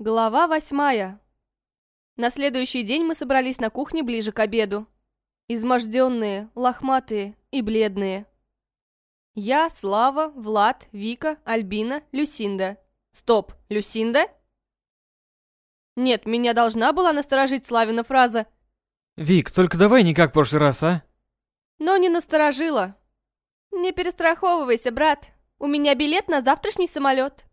Глава восьмая. На следующий день мы собрались на кухне ближе к обеду. Изможденные, лохматые и бледные. Я, Слава, Влад, Вика, Альбина, Люсинда. Стоп, Люсинда? Нет, меня должна была насторожить Славина фраза. Вик, только давай не как в прошлый раз, а? Но не насторожила. Не перестраховывайся, брат. У меня билет на завтрашний самолет.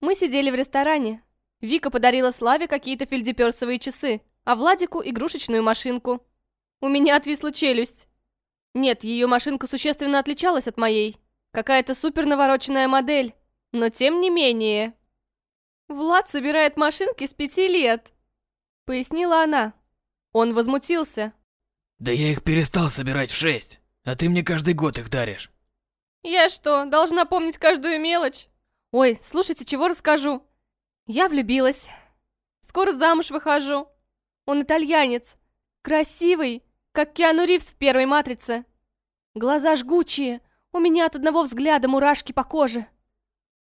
Мы сидели в ресторане. Вика подарила Славе какие-то фельдеперсовые часы, а Владику игрушечную машинку. У меня отвисла челюсть. Нет, ее машинка существенно отличалась от моей. Какая-то супер навороченная модель. Но тем не менее... «Влад собирает машинки с пяти лет», — пояснила она. Он возмутился. Да я их перестал собирать в шесть, а ты мне каждый год их даришь. «Я что, должна помнить каждую мелочь?» «Ой, слушайте, чего расскажу. Я влюбилась. Скоро замуж выхожу. Он итальянец. Красивый, как Киану Ривз в первой «Матрице». Глаза жгучие. У меня от одного взгляда мурашки по коже.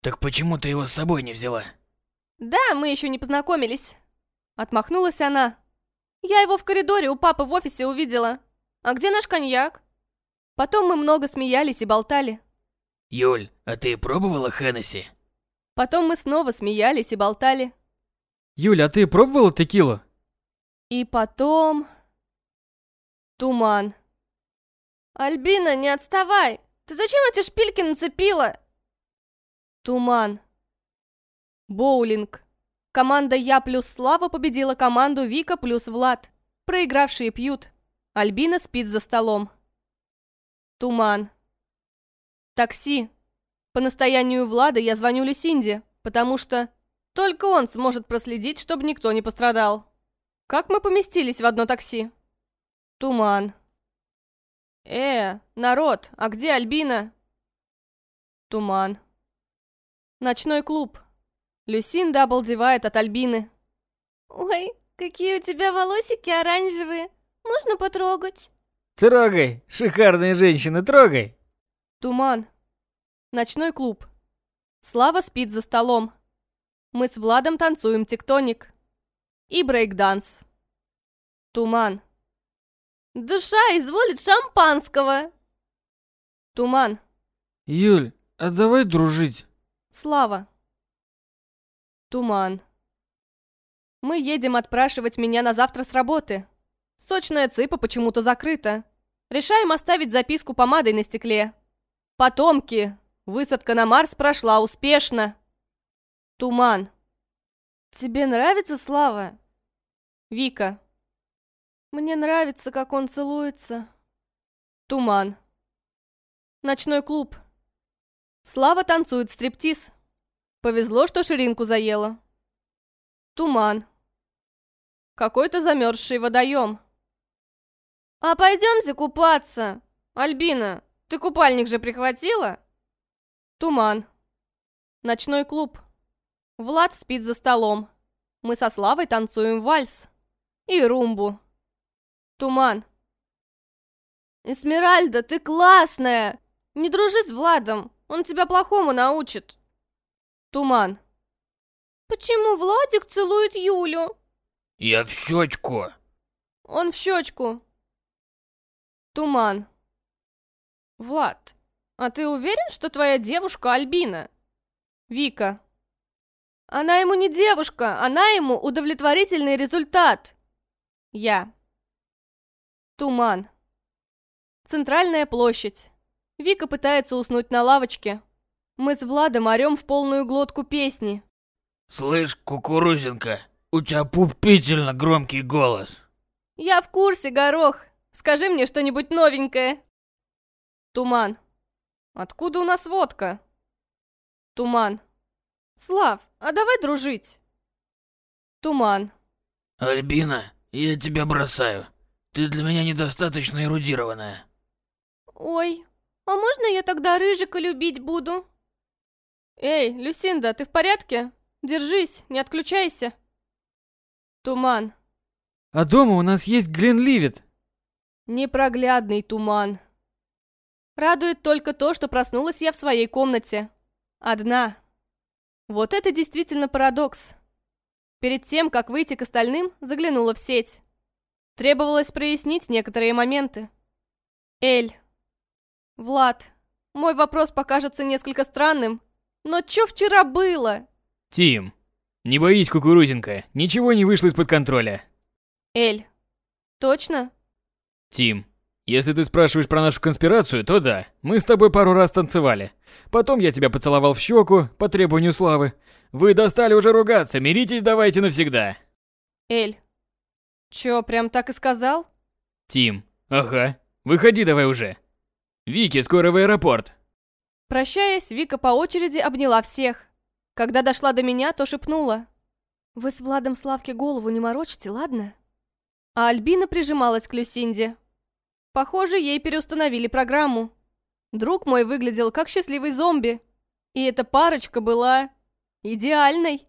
Так почему ты его с собой не взяла? Да, мы еще не познакомились. Отмахнулась она. Я его в коридоре у папы в офисе увидела. А где наш коньяк? Потом мы много смеялись и болтали. Юль, а ты пробовала Хеннесси? Потом мы снова смеялись и болтали. Юля, а ты пробовала текилу? И потом... Туман. Альбина, не отставай! Ты зачем эти шпильки нацепила? Туман. Боулинг. Команда Я плюс Слава победила команду Вика плюс Влад. Проигравшие пьют. Альбина спит за столом. Туман. Такси. По настоянию Влада я звоню Люсинде, потому что только он сможет проследить, чтобы никто не пострадал. Как мы поместились в одно такси? Туман. Э, народ, а где Альбина? Туман. Ночной клуб. Люсинда обалдевает от Альбины. Ой, какие у тебя волосики оранжевые. Можно потрогать? Трогай, шикарная женщина, трогай. Туман. Ночной клуб. Слава спит за столом. Мы с Владом танцуем тектоник. И брейк-данс. Туман. Душа изволит шампанского. Туман. Юль, а давай дружить. Слава. Туман. Мы едем отпрашивать меня на завтра с работы. Сочная цыпа почему-то закрыта. Решаем оставить записку помадой на стекле. Потомки, Высадка на Марс прошла успешно. Туман. Тебе нравится Слава? Вика. Мне нравится, как он целуется. Туман. Ночной клуб. Слава танцует стриптиз. Повезло, что ширинку заела. Туман. Какой-то замерзший водоем. А пойдемте купаться. Альбина, ты купальник же прихватила? Туман. Ночной клуб. Влад спит за столом. Мы со Славой танцуем вальс. И румбу. Туман. Эсмеральда, ты классная! Не дружи с Владом, он тебя плохому научит. Туман. Почему Владик целует Юлю? Я в щечку. Он в щечку. Туман. Влад, «А ты уверен, что твоя девушка Альбина?» «Вика». «Она ему не девушка, она ему удовлетворительный результат». «Я». Туман. Центральная площадь. Вика пытается уснуть на лавочке. Мы с Владом орем в полную глотку песни. «Слышь, кукурузинка, у тебя пупительно громкий голос». «Я в курсе, Горох. Скажи мне что-нибудь новенькое». Туман. Откуда у нас водка? Туман. Слав, а давай дружить. Туман. Альбина, я тебя бросаю. Ты для меня недостаточно эрудированная. Ой, а можно я тогда Рыжика любить буду? Эй, Люсинда, ты в порядке? Держись, не отключайся. Туман. А дома у нас есть Гленливит. Непроглядный туман. Радует только то, что проснулась я в своей комнате. Одна. Вот это действительно парадокс. Перед тем, как выйти к остальным, заглянула в сеть. Требовалось прояснить некоторые моменты. Эль. Влад. Мой вопрос покажется несколько странным, но чё вчера было? Тим, не боись, кукурузинка, ничего не вышло из-под контроля. Эль. Точно? Тим, если ты спрашиваешь про нашу конспирацию, то да, мы с тобой пару раз танцевали. Потом я тебя поцеловал в щеку, по требованию Славы. Вы достали уже ругаться, миритесь давайте навсегда. Эль. Чё, прям так и сказал? Тим, ага, выходи давай уже. Вики, скоро в аэропорт. Прощаясь, Вика по очереди обняла всех. Когда дошла до меня, то шепнула. «Вы с Владом Славке голову не морочите, ладно?» А Альбина прижималась к Люсинде. Похоже, ей переустановили программу. Друг мой выглядел как счастливый зомби. И эта парочка была... идеальной.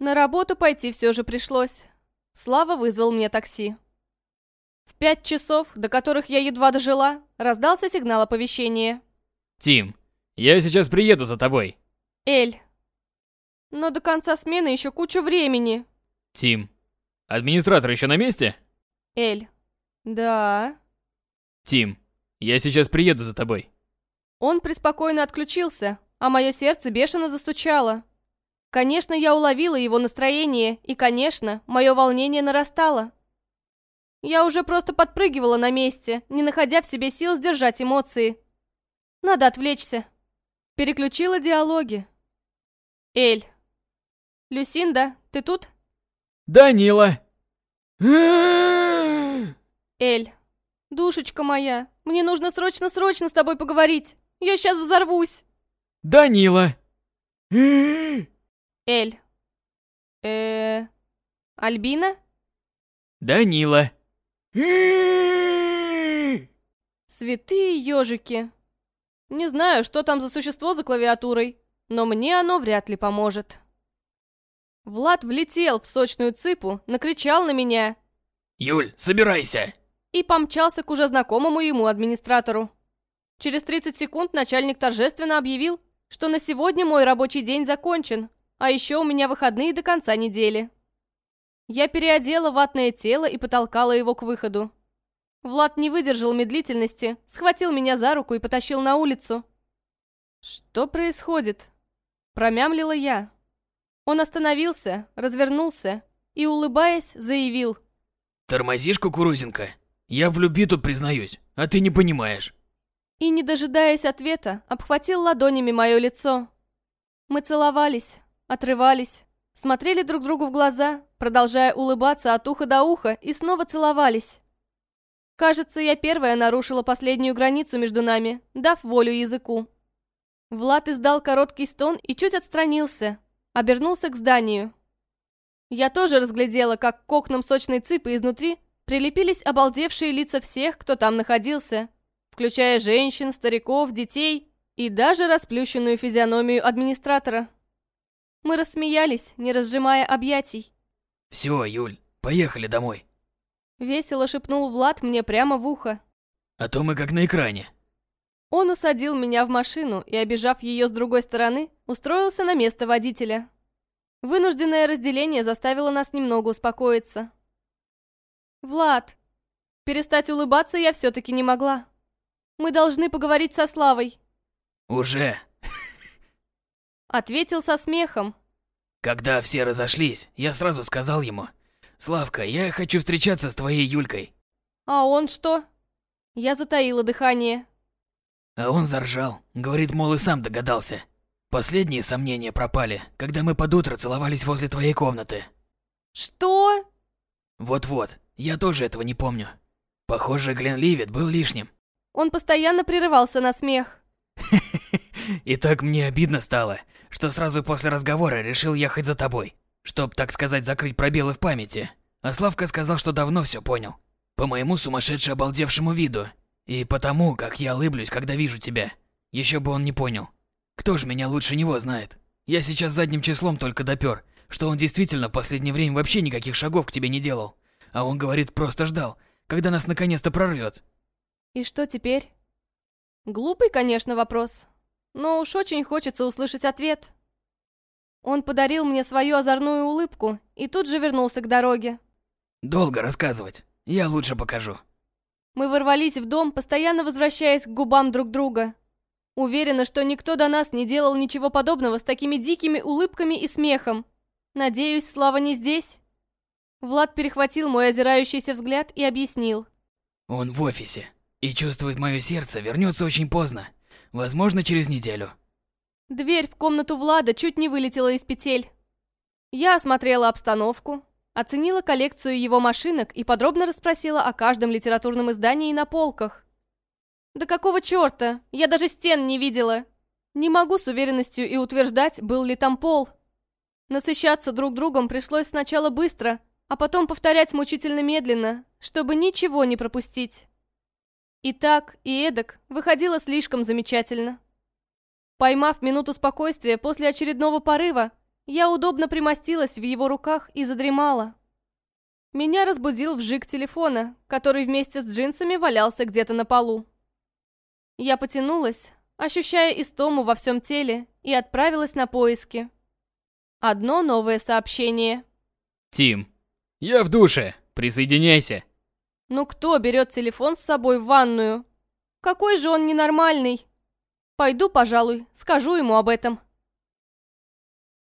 На работу пойти все же пришлось. Слава вызвал мне такси. В пять часов, до которых я едва дожила, раздался сигнал оповещения. Тим, я сейчас приеду за тобой. Эль. Но до конца смены еще куча времени. Тим, администратор еще на месте? Эль. Да. Тим, я сейчас приеду за тобой. Он преспокойно отключился, а мое сердце бешено застучало. Конечно, я уловила его настроение, и, конечно, мое волнение нарастало. Я уже просто подпрыгивала на месте, не находя в себе сил сдержать эмоции. Надо отвлечься. Переключила диалоги. Эль. Люсинда, ты тут? Данила. Эль. Душечка моя, мне нужно срочно-срочно с тобой поговорить. Я сейчас взорвусь. Данила. Эль. э Альбина? Данила. Святые ежики. Не знаю, что там за существо за клавиатурой, но мне оно вряд ли поможет. Влад влетел в сочную цыпу, накричал на меня Юль, собирайся. И помчался к уже знакомому ему администратору. Через 30 секунд начальник торжественно объявил, что на сегодня мой рабочий день закончен, а еще у меня выходные до конца недели. Я переодела ватное тело и потолкала его к выходу. Влад не выдержал медлительности, схватил меня за руку и потащил на улицу. «Что происходит?» Промямлила я. Он остановился, развернулся и, улыбаясь, заявил. Тормозишь, кукурузинка? Я в любви тут признаюсь, а ты не понимаешь. И, не дожидаясь ответа, обхватил ладонями мое лицо. Мы целовались, отрывались, смотрели друг другу в глаза, продолжая улыбаться от уха до уха, и снова целовались. Кажется, я первая нарушила последнюю границу между нами, дав волю языку. Влад издал короткий стон и чуть отстранился, обернулся к зданию. Я тоже разглядела, как к окнам сочной цыпы изнутри прилепились обалдевшие лица всех, кто там находился, включая женщин, стариков, детей и даже расплющенную физиономию администратора. Мы рассмеялись, не разжимая объятий. Все, Юль, поехали домой. Весело шепнул Влад мне прямо в ухо. А то мы как на экране. Он усадил меня в машину и, обижав ее с другой стороны, устроился на место водителя. Вынужденное разделение заставило нас немного успокоиться. «Влад, перестать улыбаться я все-таки не могла. Мы должны поговорить со Славой», Уже. — ответил со смехом. Когда все разошлись, я сразу сказал ему. Славка, я хочу встречаться с твоей Юлькой. «А он что?» Я затаила дыхание. А он заржал. Говорит, мол, и сам догадался. Последние сомнения пропали, когда мы под утро целовались возле твоей комнаты. «Что?» Вот-вот, я тоже этого не помню. Похоже, Глен Ливит был лишним. Он постоянно прерывался на смех. И так мне обидно стало, что сразу после разговора решил ехать за тобой, чтоб, так сказать, закрыть пробелы в памяти. А Славка сказал, что давно все понял. По моему сумасшедше обалдевшему виду. И потому, как я улыблюсь, когда вижу тебя. Еще бы он не понял. Кто ж меня лучше него знает? Я сейчас задним числом только допер, что он действительно в последнее время вообще никаких шагов к тебе не делал. А он говорит, просто ждал, когда нас наконец-то прорвет. И что теперь? Глупый, конечно, вопрос. Но уж очень хочется услышать ответ. Он подарил мне свою озорную улыбку и тут же вернулся к дороге. Долго рассказывать. Я лучше покажу. Мы ворвались в дом, постоянно возвращаясь к губам друг друга. Уверена, что никто до нас не делал ничего подобного с такими дикими улыбками и смехом. Надеюсь, Слава не здесь? Влад перехватил мой озирающийся взгляд и объяснил. Он в офисе. И чувствует мое сердце, вернется очень поздно. Возможно, через неделю. Дверь в комнату Влада чуть не вылетела из петель. Я осмотрела обстановку, оценила коллекцию его машинок и подробно расспросила о каждом литературном издании на полках. Да какого черта? Я даже стен не видела. Не могу с уверенностью и утверждать, был ли там пол. Насыщаться друг другом пришлось сначала быстро, а потом повторять мучительно медленно, чтобы ничего не пропустить. И так, и эдак выходило слишком замечательно. Поймав минуту спокойствия после очередного порыва, я удобно примостилась в его руках и задремала. Меня разбудил вжик телефона, который вместе с джинсами валялся где-то на полу. Я потянулась, ощущая истому во всем теле, и отправилась на поиски. Одно новое сообщение. Тим, я в душе, присоединяйся. Ну кто берет телефон с собой в ванную? Какой же он ненормальный? Пойду, пожалуй, скажу ему об этом.